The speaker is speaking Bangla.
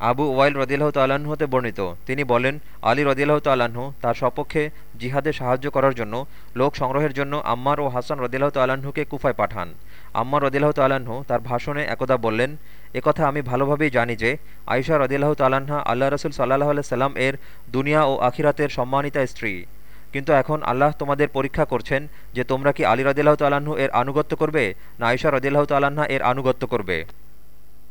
আবু ওয়াইল রদিল্লাহ তাল্লাহ্ন হতে বর্ণিত। তিনি বলেন, আলী রদিল্লাহ তাল্লাহ্ন তার সপক্ষে জিহাদে সাহায্য করার জন্য লোক সংগ্রহের জন্য আম্মার ও হাসান রদিল্লাহ তাল্লাহ্নকে কুফায় পাঠান। আম্মার রদিল্লাহ তাল্লাহ্ন তার ভাষণে একদা বললেন একথা আমি ভালোভাবেই জানি যে আয়সা রদিল্লাহ তাল্লাহা আল্লাহ রসুল সাল্লাহ আল্লাহ সাল্লাম এর দুনিয়া ও আখিরাতের সম্মানিতা স্ত্রী। কিন্তু এখন আল্লাহ তোমাদের পরীক্ষা করছেন যে তোমরা কি আলী রদিল্লাহ তাল্লাহ্ন এর আনুগত্য করবে, না আয়সা রদিল্লাহ তাল্লাহা এর আনুগত্য করবে?